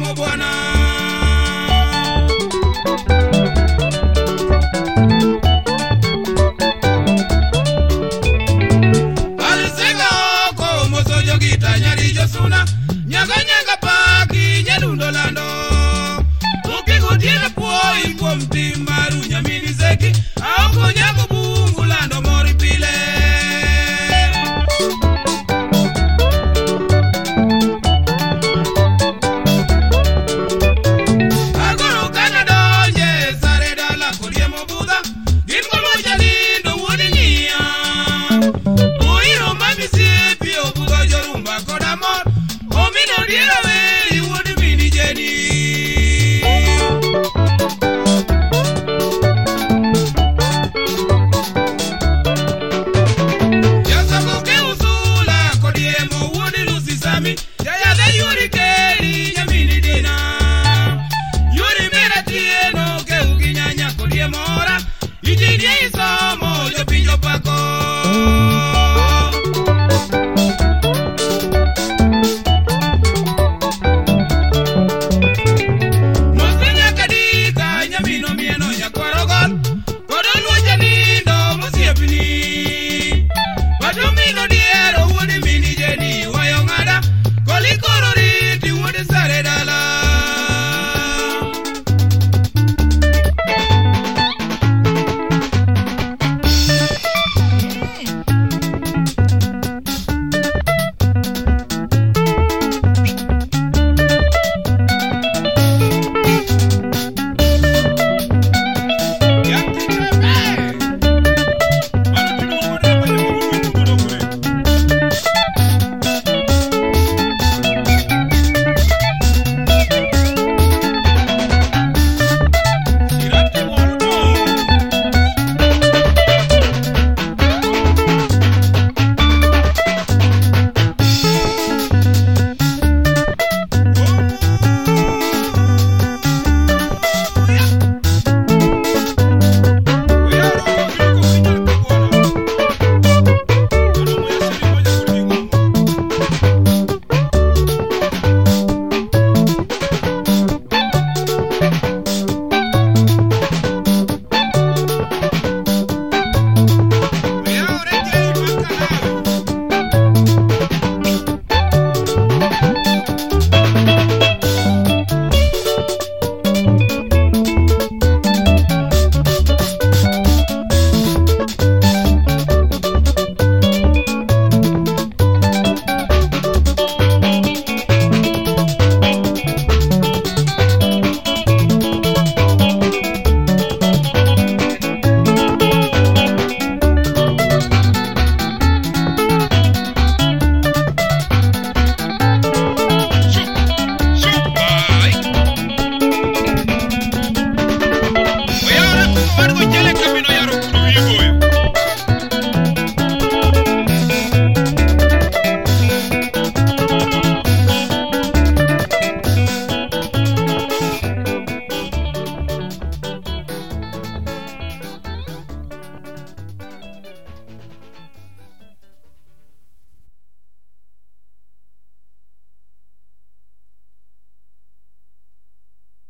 Bwana. Yeah.